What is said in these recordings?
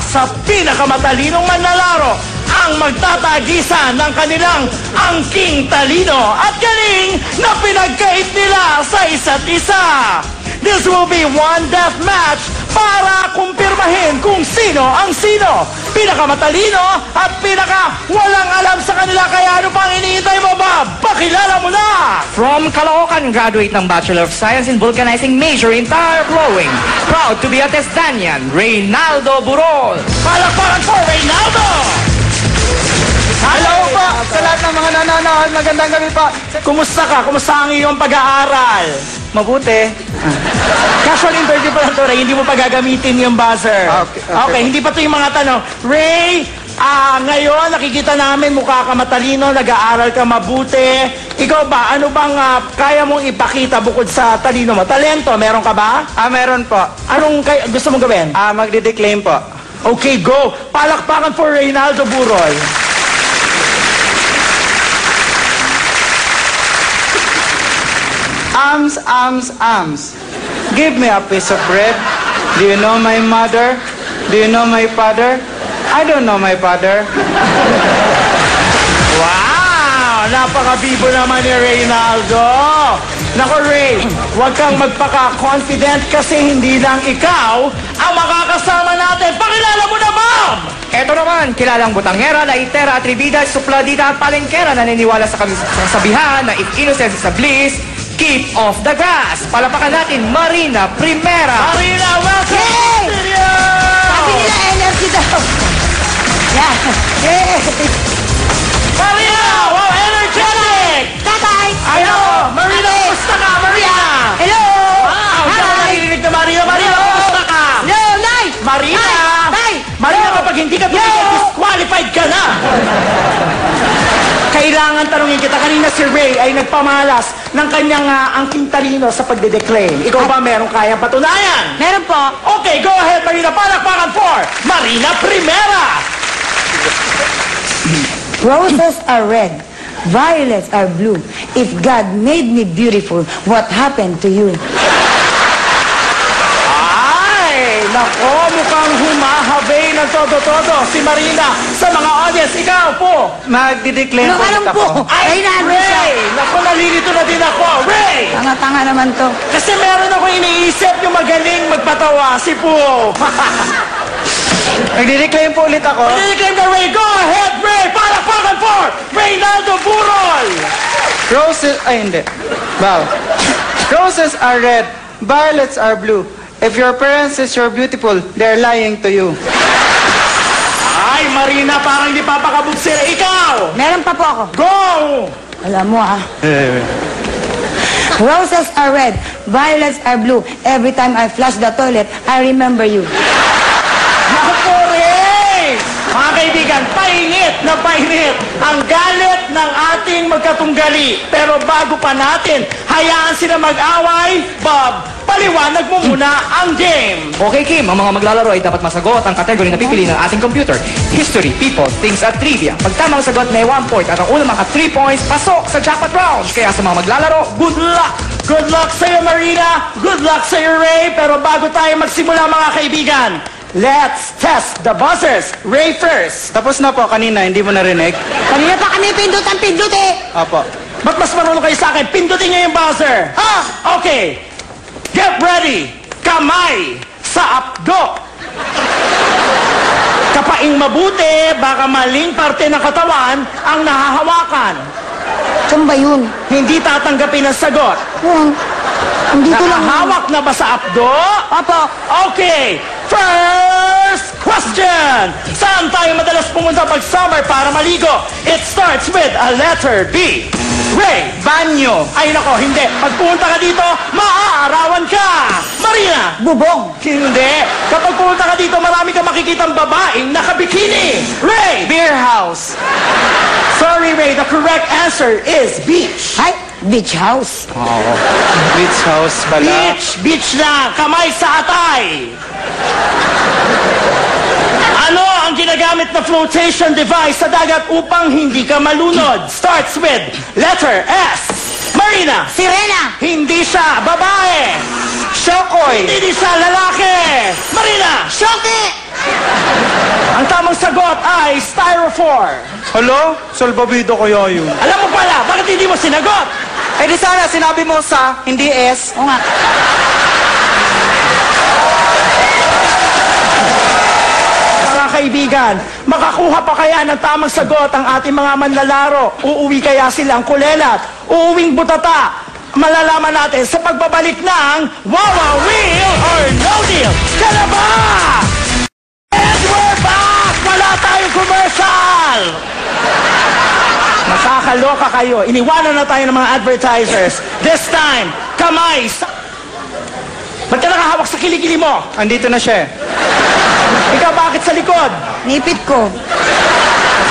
sa pinakamatalinong manlalaro ang magtatagisan ng kanilang angking talino at galing na pinagkait nila sa isa't isa. This will be one death match para kumpirmahin kung sino ang sino. Pinakamatalino at pinaka walang alam sa kanila. Kaya ano pang iniintay mo, Bob? Pakilala mo na! From Caloocan, graduate ng Bachelor of Science in Vulcanizing major in tire blowing. Proud to be a Testanian, Reynaldo Burol. Palakpakan for Reynaldo! Hello po sa lahat ng mga nanonood. Magandang gabi po. Kumusta ka? Kumusta ang iyong pag-aaral? Mabuti. Casual interview pa lang to, Ray. Hindi mo pa gagamitin yung buzzer. Okay, okay. hindi pa to yung mga tanong. Ray, ah, ngayon nakikita namin mukha ka matalino, nag-aaral ka mabuti. Ikaw ba, ano bang ah, kaya mong ipakita bukod sa talino mo? Talento, meron ka ba? Ah, meron po. Anong kay- gusto mong gawin? Ah, magdideclaim po. Okay, go! Palakpakan for Reynaldo Buroy. Arms, arms, arms. Give me a piece of bread. Do you know my mother? Do you know my father? I don't know my father. Wow! Napakabibo naman ni Reynaldo. Nako Ray, huwag kang magpaka-confident kasi hindi lang ikaw ang makakasama natin. Pakilala mo na, Ma'am! Ito naman, kilalang butangera, laitera, atribida, supladita at palengkera naniniwala sa kamis- kasabihan na if innocence is a bliss, keep off the grass. Palapakan natin, Marina Primera. Marina, welcome Kailangan tanungin kita. Kanina si Ray ay nagpamalas ng kanyang uh, angking talino sa pagdedeclaim. Ikaw ba meron kayang patunayan? Meron po. Okay, go ahead, Marina. Palakpakan for Marina Primera! Roses are red. Violets are blue. If God made me beautiful, what happened to you? Ay, nako, mukhang humahabay ng todo-todo si Marina sa mga audience. Ikaw po! Magdideclaim Nung po anong po? Ay, nandun siya. Ray! Naku, nalilito na din ako. Ray! Tanga-tanga naman to. Kasi meron ako iniisip yung magaling magpatawa, si Poo. Magdideclaim po ulit ako. Piniklaim ka, Ray. Go ahead, Ray! Palakpakan for Reynaldo Burol! Roses, ay hindi. Wow. Roses are red. Violets are blue. If your parents says you're beautiful, they're lying to you. Ay, Marina, parang hindi papakabuksir. Ikaw! Meron pa po ako. Go! Alam mo ah. Roses are red. Violets are blue. Every time I flush the toilet, I remember you. Naku, Ray! Mga kaibigan, painit na painit ang galit ng ating magkatunggali. Pero bago pa natin, hayaan sila mag-away. Bob, paliwanag mo muna ang game. Okay, Kim, ang mga maglalaro ay dapat masagot ang kategory na pipili ng ating computer. History, people, things at trivia. Pag tamang sagot, may 1 point at ang unang maka 3 points, pasok sa jackpot round. Kaya sa mga maglalaro, Good luck! Good luck sa'yo, Marina! Good luck sa'yo, Ray! Pero bago tayo magsimula, mga kaibigan, let's test the buzzers. Ray first. Tapos na po kanina, hindi mo narinig? Kanina pa kami pindot ang pindot eh. Opo. Ba't mas marunong kayo sa akin? Pindutin niyo yung buzzer. Ah! Okay. Get ready. Kamay sa apdo. Kapaing mabuti, baka maling parte ng katawan ang nahahawakan. Saan ba yun? Hindi tatanggapin ang sagot. Hmm. Hindi ko lang... Nakahawak na ba sa apdo? Opo. Okay, first question. Saan tayo madalas pumunta pag summer para maligo? It starts with a letter B. Ray, Banyo. ay nako, hindi. Pag pumunta ka dito, maaarawan ka. Marina, Bubong. hindi. Kapag pumunta ka dito, marami kang makikitang babaeng nakabikini. Ray, Beer house. sorry Ray, the correct answer is beach. Ay, beach house. Oo. Beach house pala. Beach, beach na, kamay sa atay. Ang ginagamit na flotation device sa dagat upang hindi ka malunod? Starts with letter S. Marina, Sirena. hindi siya babae. Shokoy. Hindi siya lalaki. Marina, Shoki. Ang tamang sagot ay styrofoam. Hello? Salbabido kaya yun. Alam mo pala, bakit hindi mo sinagot? Eh di sana sinabi mo sa, hindi S. Oo nga. Kaibigan, makakuha pa kaya ng tamang sagot ang ating mga manlalaro? Uuwi kaya silang kulelat? Uuwing butata? Malalaman natin sa pagbabalik ng Wawa Wheel or No Deal. Kaya ba? And we're back! Wala tayong commercial! Nakakaloka kayo. Iniwanan na tayo ng mga advertisers. This time, kamay sa... Ba't ka nakahawak sa kilikili mo? Andito na siya. eh. Ikaw bakit sa likod? Nipit ko.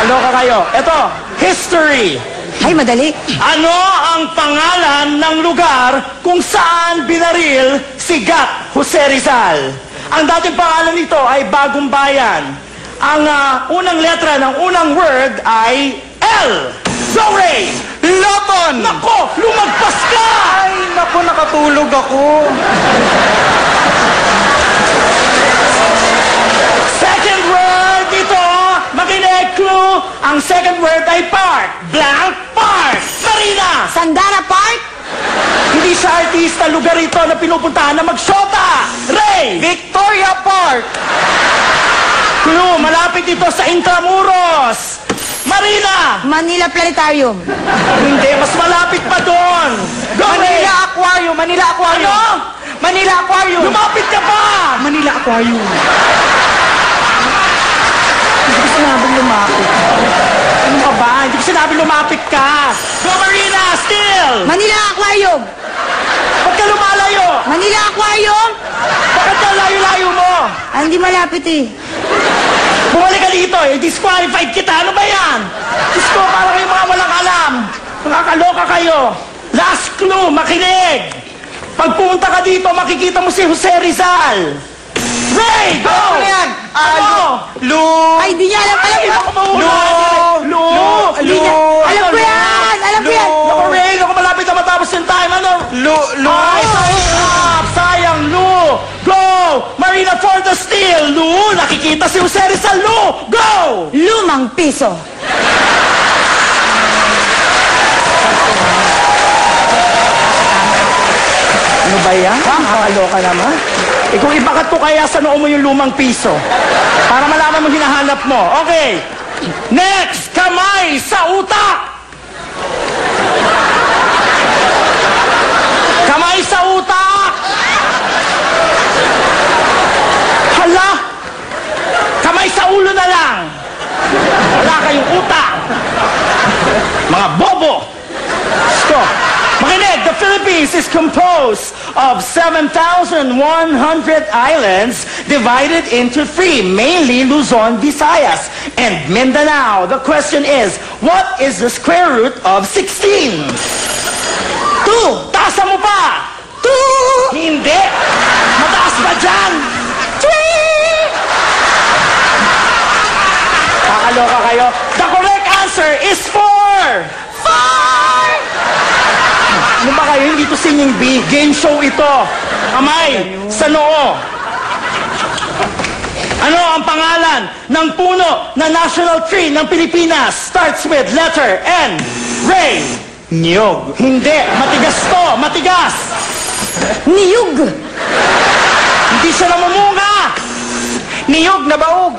Kaloka kayo. Ito, history. Ay, madali. Ano ang pangalan ng lugar kung saan binaril si Gat Jose Rizal? Ang dating pangalan nito ay Bagong Bayan. Ang ah, unang letra ng unang word ay L. Go, Ray! Laban! Nako, lumagpas ka! Ay, naku, nakatulog ako. Ang second word ay park. Blank park. Marina! Sandara Park? Hindi siya artista, lugar ito na pinupuntahan na magshota. Ray! Victoria Park! Clue, malapit ito sa Intramuros. Marina! Manila Planetarium. Hindi, mas malapit pa doon. Go, Ray! Manila Aquarium! Manila Aquarium! Ano? Manila Aquarium! Lumapit ka pa! Manila Aquarium! Sinabing lumapit. Ano ka ba? Hindi ko sinabing lumapit ka. Go, Marina! Still! Manila Aquarium. Ba't ka lumalayo? Manila Aquarium? Bakit ka layo-layo mo? Ah, hindi malapit eh. Bumalik ka dito eh. Disqualified kita. Ano ba yan? Diyos ko, parang kayong mga walang alam. Nakakaloka kayo. Last clue, makinig. Pag pumunta ka dito, makikita mo si Jose Rizal. Ray, go! Ano yan? Ah, Ano? Lu... Ay, di niya alam. Alam mahula. Lu! Lu! Niya. Alam ko yan. Alam ko yan. Naku, Ray, naku, malapit na matapos yung time. Ano? Lu... Lu... Ay, sayang, sayang, Lu! Go! Marina for the steal, Lu! Nakikita si Jose Rizal, Lu! Go! Lumang piso. Ano ba yan? Nakakaloka naman. Eh kung ibakat ko kaya sa noo mo yung lumang piso. Para malaman mo hinahanap mo. Okay. Next, kamay sa utak. Kamay sa utak. Hala. Kamay sa ulo na lang. Wala kayong utak. Mga bobo. Stop. Makinig, the Philippines is composed of 7,100 islands divided into three, mainly Luzon, Visayas, and Mindanao. The question is, what is the square root of 16? Two! Taasa mo pa! Two! Hindi! Mataas pa dyan! Three! Kakaloka kayo. The correct answer is! Four! Singing bee. Game show ito. Kamay sa noo. Ano ang pangalan ng puno na national tree ng Pilipinas? Starts with letter N. Ray. Niyog. Hindi. Matigas to. Matigas. Niyug. Hindi siya namumunga. Niyog na baog.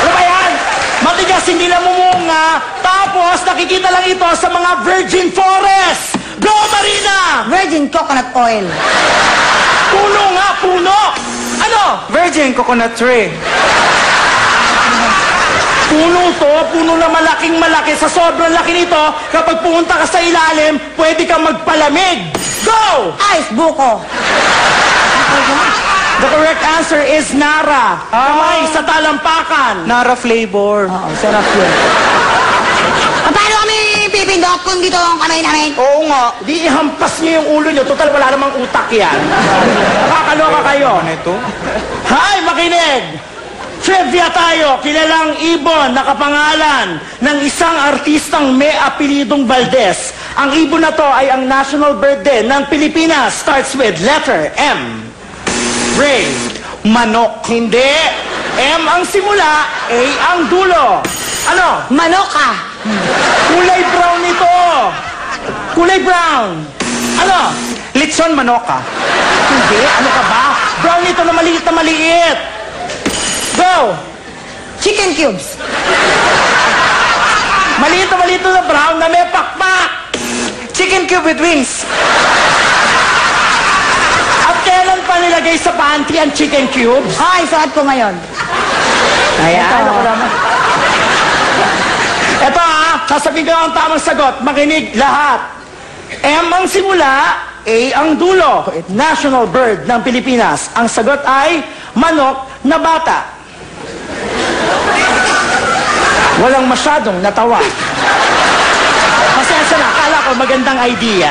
Ano ba yan? Matigas, hindi namumunga. Tapos, nakikita lang ito sa mga virgin forest. Go, Marina! Virgin coconut oil. Puno nga, puno! Ano? Virgin coconut tree. Puno to, puno na malaking malaki. Sa sobrang laki nito, kapag pumunta ka sa ilalim, pwede kang magpalamig. Go! Ice buko. The correct answer is Nara. Kamay sa talampakan. Nara flavor. Oo, sarap yun. Ah, Paano kami pipindot kung dito ang kamay namin? Oo nga. Di ihampas niyo yung ulo niyo. Total, wala namang utak yan. Kakaloka kayo. Ano ito? Hay, makinig! Trivia tayo, kilalang ibon na kapangalan ng isang artistang may apelidong Valdez. Ang ibon na to ay ang national bird din ng Pilipinas. Starts with letter M. Ray. Manok. Hindi. M ang simula, A ang dulo. Ano? Manoka. Kulay brown ito. Kulay brown. Ano? Litson manoka. Hindi. Ano ka ba? Brown ito na maliit na maliit. Go. Chicken cubes. Maliit na maliit na brown na may pakpak. Chicken cube with wings. At kailan pa nilagay sa pantry ang chicken cubes? Ay, suot ko ngayon. Ayan, Ito. ako naman. Sasabihin ko ang tamang sagot. Makinig lahat. M ang simula, A ang dulo. National bird ng Pilipinas. Ang sagot ay manok na bata. Walang masyadong natawa. Pasensya na, akala ko magandang idea.